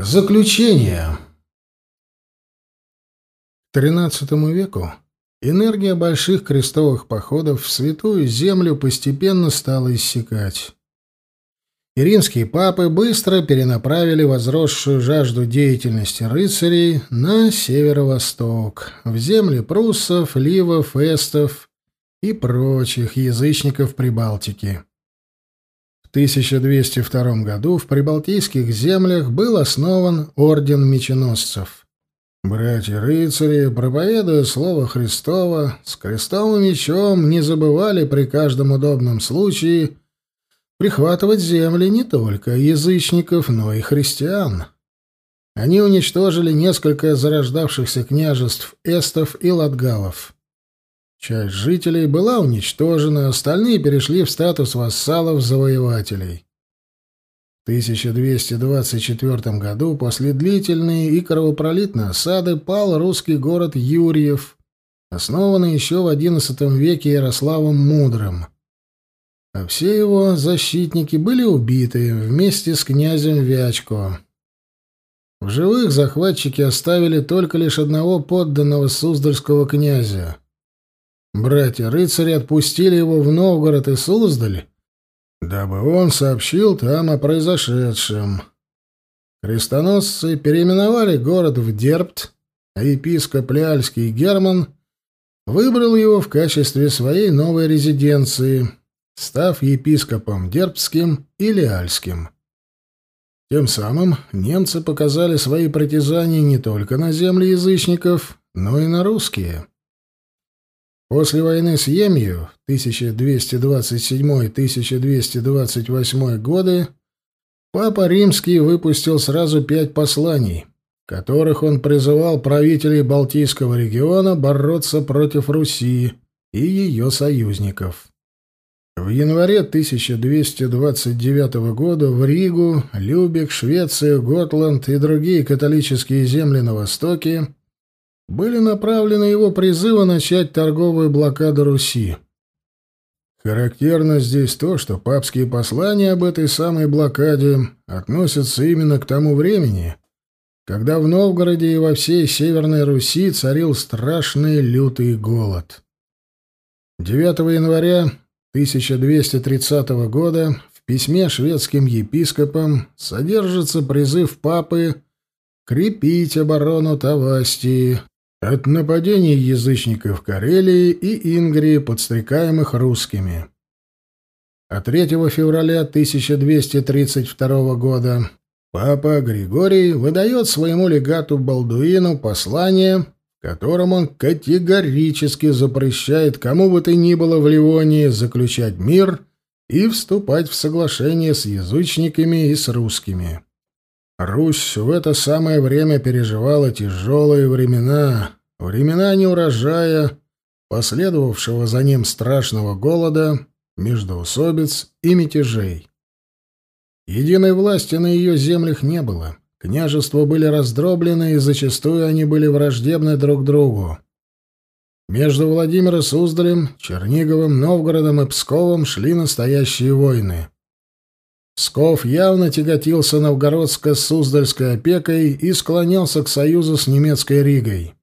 Заключение. К XIII веку энергия больших крестовых походов в Святую Землю постепенно стала иссякать. И римские папы быстро перенаправили возросшую жажду деятельности рыцарей на северо-восток, в земли пруссов, ливов, эстов и прочих язычников Прибалтики. В 1202 году в прибалтийских землях был основан орден меченосцев. Братья-рыцари, проповедуя слово Христово, с крестом и мечом не забывали при каждом удобном случае прихватывать земли не только язычников, но и христиан. Они уничтожили несколько зарождавшихся княжеств эстов и латгалов. Часть жителей была уничтожена, остальные перешли в статус вассалов-завоевателей. В 1224 году после длительной и кровопролитной осады пал русский город Юрьев, основанный еще в XI веке Ярославом Мудрым. А все его защитники были убиты вместе с князем Вячко. В живых захватчики оставили только лишь одного подданного Суздальского князя — Братья-рыцари отпустили его в Новгород и Суздаль, дабы он сообщил там о произошедшем. Крестоносцы переименовали город в Дербт, а епископ Ляльский Герман выбрал его в качестве своей новой резиденции, став епископом Дербтским и Ляльским. Тем самым немцы показали свои притязания не только на земли язычников, но и на русские. После войны с Емью 1227-1228 годы Папа Римский выпустил сразу пять посланий, в которых он призывал правителей Балтийского региона бороться против Руси и ее союзников. В январе 1229 года в Ригу, Любек, Швеция, Готланд и другие католические земли на Востоке были направлены его призывы начать торговую блокаду Руси. Характерно здесь то, что папские послания об этой самой блокаде относятся именно к тому времени, когда в Новгороде и во всей Северной Руси царил страшный лютый голод. 9 января 1230 года в письме шведским епископам содержится призыв папы крепить оборону Тавастии, от нападений язычников Карелии и Ингрии, подстрекаемых русскими. А 3 февраля 1232 года папа Григорий выдает своему легату Балдуину послание, в котором он категорически запрещает кому бы то ни было в Ливонии заключать мир и вступать в соглашение с язычниками и с русскими. Русь в это самое время переживала тяжелые времена, времена неурожая, последовавшего за ним страшного голода, междоусобиц и мятежей. Единой власти на ее землях не было. Княжества были раздроблены, и зачастую они были враждебны друг другу. Между Владимиром Суздалем, Черниговым, Новгородом и Псковом шли настоящие войны. Псков явно тяготился новгородско-суздальской опекой и склонялся к союзу с немецкой Ригой.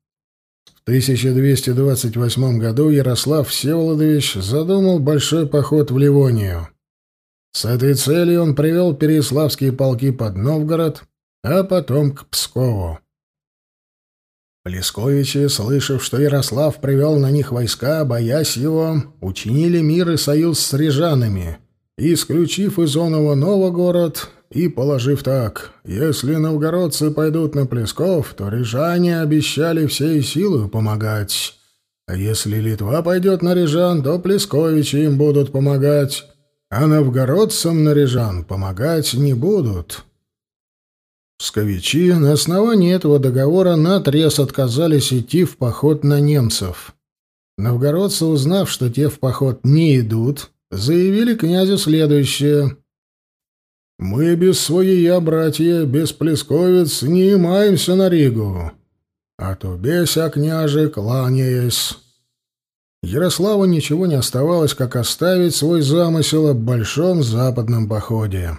В 1228 году Ярослав Всеволодович задумал большой поход в Ливонию. С этой целью он привел переславские полки под Новгород, а потом к Пскову. Плесковичи, слышав, что Ярослав привел на них войска, боясь его, учинили мир и союз с рижанами — исключив из оного Новогород и положив так, если новгородцы пойдут на Плесков, то рижане обещали всей силой помогать, а если Литва пойдет на рижан, то Плесковичи им будут помогать, а новгородцам на рижан помогать не будут». Псковичи на основании этого договора наотрез отказались идти в поход на немцев. Новгородцы, узнав, что те в поход не идут, заявили князю следующее. «Мы без своя, братья, без плесковец, не имаемся на Ригу, а то беся, княже, кланяясь». Ярославу ничего не оставалось, как оставить свой замысел о большом западном походе.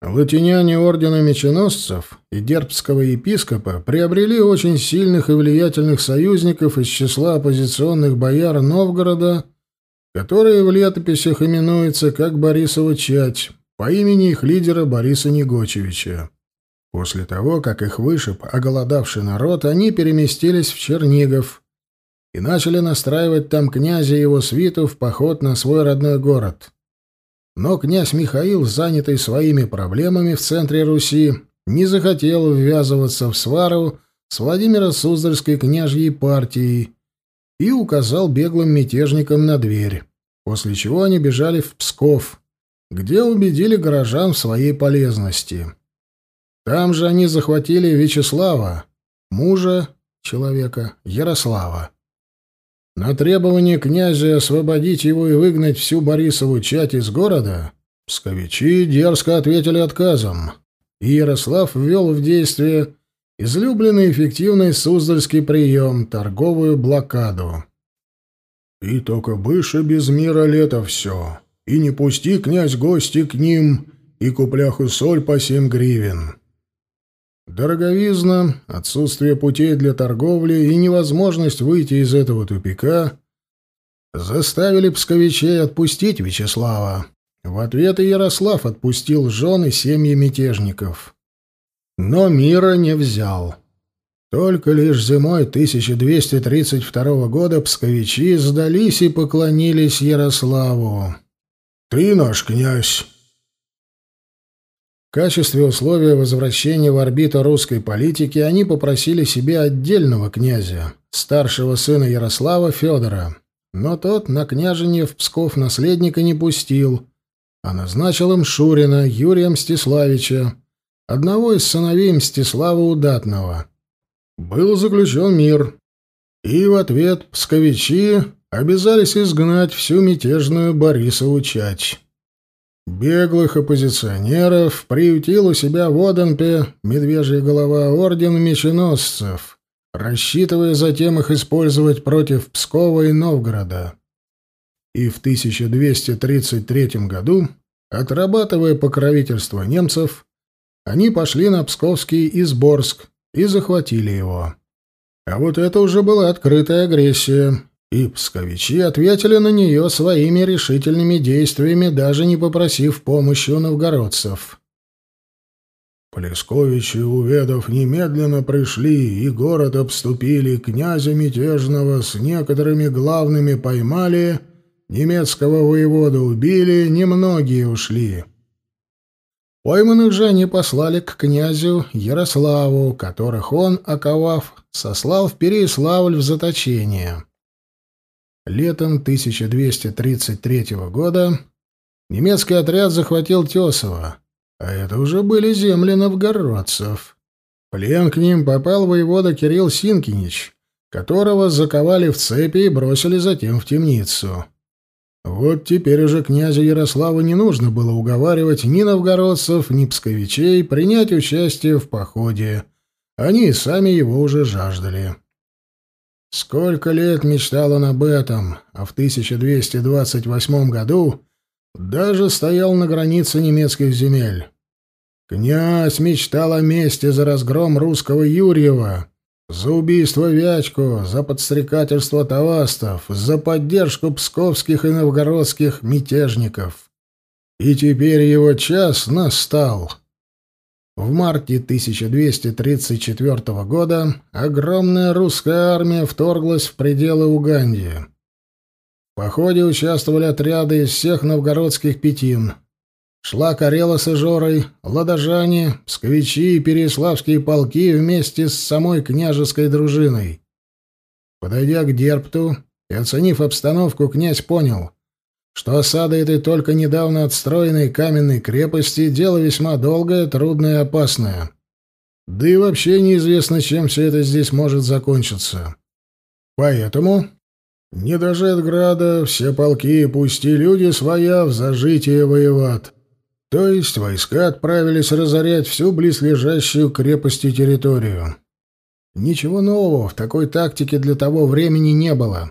Латиняне ордена меченосцев и дербского епископа приобрели очень сильных и влиятельных союзников из числа оппозиционных бояр Новгорода, которые в летописях именуются как Борисова Чать, по имени их лидера Бориса Негочевича. После того, как их вышиб оголодавший народ, они переместились в Чернигов и начали настраивать там князя и его свиту в поход на свой родной город. Но князь Михаил, занятый своими проблемами в центре Руси, не захотел ввязываться в свару с Владимира Суздальской княжьей партией и указал беглым мятежникам на дверь, после чего они бежали в Псков, где убедили горожан в своей полезности. Там же они захватили Вячеслава, мужа человека Ярослава. На требование князя освободить его и выгнать всю Борисову чать из города псковичи дерзко ответили отказом, и Ярослав ввел в действие излюбленный эффективный суздальский прием — торговую блокаду. «И только быше без мира лето все, и не пусти, князь, гости к ним, и купляху соль по семь гривен». Дороговизна, отсутствие путей для торговли и невозможность выйти из этого тупика заставили псковичей отпустить Вячеслава. В ответ Ярослав отпустил жен и семьи мятежников. Но мира не взял. Только лишь зимой 1232 года псковичи сдались и поклонились Ярославу. «Ты наш князь!» В качестве условия возвращения в орбиту русской политики они попросили себе отдельного князя, старшего сына Ярослава Федора. Но тот на княжение в Псков наследника не пустил, а назначил им Шурина Юрия Мстиславича, одного из сыновей Мстислава Удатного. Был заключен мир, и в ответ псковичи обязались изгнать всю мятежную Борисову чать. Беглых оппозиционеров приютил у себя в Оденпе медвежья голова орден меченосцев, рассчитывая затем их использовать против Пскова и Новгорода. И в 1233 году, отрабатывая покровительство немцев, они пошли на Псковский Изборск и захватили его. А вот это уже была открытая агрессия, и псковичи ответили на нее своими решительными действиями, даже не попросив помощи у новгородцев. Плесковичи, уведов, немедленно пришли и город обступили, князя мятежного с некоторыми главными поймали, немецкого воевода убили, немногие ушли. Пойманных же они послали к князю Ярославу, которых он, оковав, сослал в Переяславль в заточение. Летом 1233 года немецкий отряд захватил Тесово, а это уже были земли новгородцев. Плен к ним попал воевода Кирилл Синкинич, которого заковали в цепи и бросили затем в темницу. Вот теперь уже князю Ярославу не нужно было уговаривать ни новгородцев, ни псковичей принять участие в походе. Они и сами его уже жаждали. Сколько лет мечтал он об этом, а в 1228 году даже стоял на границе немецких земель. Князь мечтал о мести за разгром русского Юрьева, за убийство Вячку, за подстрекательство тавастов, за поддержку псковских и новгородских мятежников. И теперь его час настал. В марте 1234 года огромная русская армия вторглась в пределы Угандии. В походе участвовали отряды из всех новгородских пятин. Шла Карела с Ижорой, Ладожане, Псковичи и Переславские полки вместе с самой княжеской дружиной. Подойдя к Дерпту и оценив обстановку, князь понял, что осада этой только недавно отстроенной каменной крепости — дело весьма долгое, трудное и опасное. Да и вообще неизвестно, чем все это здесь может закончиться. Поэтому, не дожив града, все полки, пусти люди своя в зажитие воеват. То есть войска отправились разорять всю близлежащую крепости территорию. Ничего нового в такой тактике для того времени не было.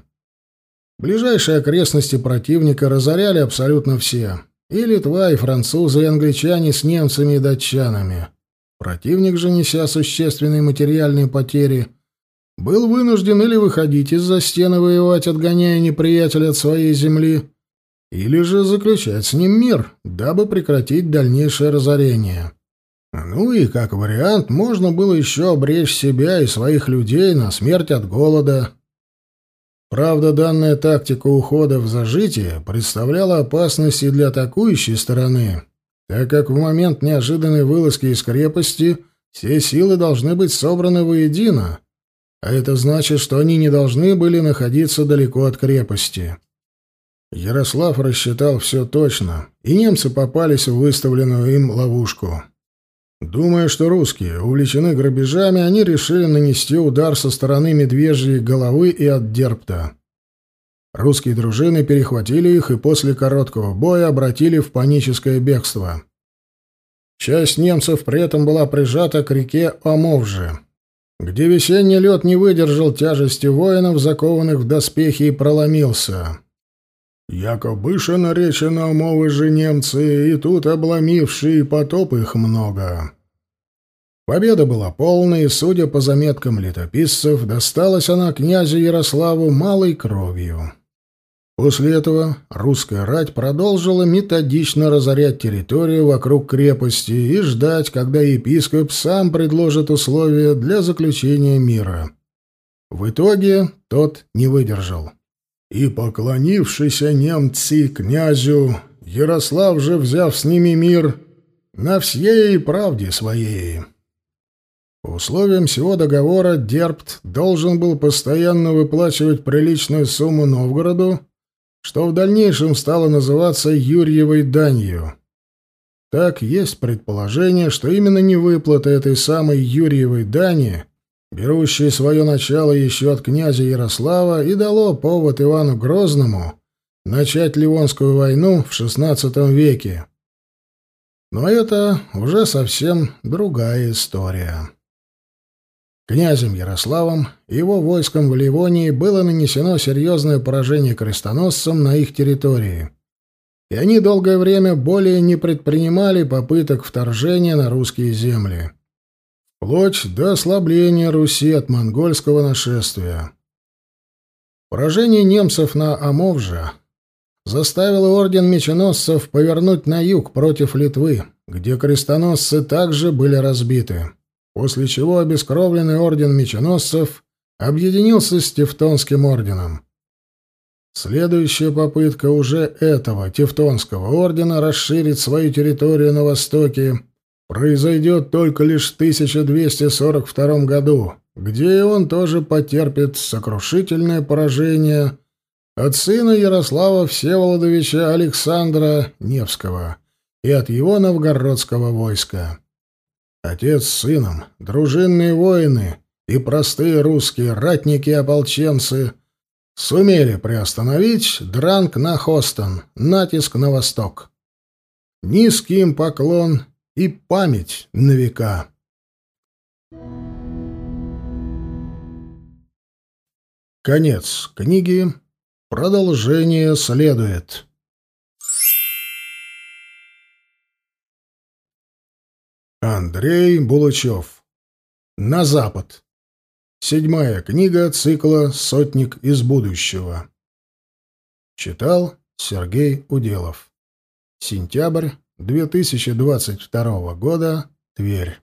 Ближайшие окрестности противника разоряли абсолютно все. и Литва, и французы, и англичане с немцами и датчанами. Противник же, неся существенные материальные потери, был вынужден или выходить из-за стены воевать, отгоняя неприятеля от своей земли, или же заключать с ним мир, дабы прекратить дальнейшее разорение. Ну и, как вариант, можно было еще обречь себя и своих людей на смерть от голода. Правда, данная тактика ухода в зажитие представляла опасность и для атакующей стороны, так как в момент неожиданной вылазки из крепости все силы должны быть собраны воедино, а это значит, что они не должны были находиться далеко от крепости. Ярослав рассчитал все точно, и немцы попались в выставленную им ловушку. Думая, что русские увлечены грабежами, они решили нанести удар со стороны медвежьей головы и от Дерпта. Русские дружины перехватили их и после короткого боя обратили в паническое бегство. Часть немцев при этом была прижата к реке Омовже, где весенний лед не выдержал тяжести воинов, закованных в доспехи, и проломился. Якобыше наречено мовы же немцы, и тут обломившие потоп их много. Победа была полной, и, судя по заметкам летописцев, досталась она князю Ярославу малой кровью. После этого русская рать продолжила методично разорять территорию вокруг крепости и ждать, когда епископ сам предложит условия для заключения мира. В итоге тот не выдержал и поклонившийся немцы князю, Ярослав же, взяв с ними мир, на всей правде своей. По условиям всего договора Дерпт должен был постоянно выплачивать приличную сумму Новгороду, что в дальнейшем стало называться Юрьевой данью. Так есть предположение, что именно невыплата этой самой Юрьевой дани берущее свое начало еще от князя Ярослава, и дало повод Ивану Грозному начать Ливонскую войну в XVI веке. Но это уже совсем другая история. Князем Ярославом и его войском в Ливонии было нанесено серьезное поражение крестоносцам на их территории, и они долгое время более не предпринимали попыток вторжения на русские земли вплоть до ослабления Руси от монгольского нашествия. Поражение немцев на Амовже заставило орден меченосцев повернуть на юг против Литвы, где крестоносцы также были разбиты, после чего обескровленный орден меченосцев объединился с Тевтонским орденом. Следующая попытка уже этого Тевтонского ордена расширить свою территорию на востоке произойдет только лишь в 1242 году, где он тоже потерпит сокрушительное поражение от сына Ярослава Всеволодовича Александра Невского и от его новгородского войска. Отец с сыном, дружинные воины и простые русские ратники-ополченцы сумели приостановить дранг на Хостон, натиск на восток. Низкий им поклон и память на века. Конец книги. Продолжение следует. Андрей Булычев. На запад. Седьмая книга цикла «Сотник из будущего». Читал Сергей Уделов. Сентябрь 2022 года, Тверь.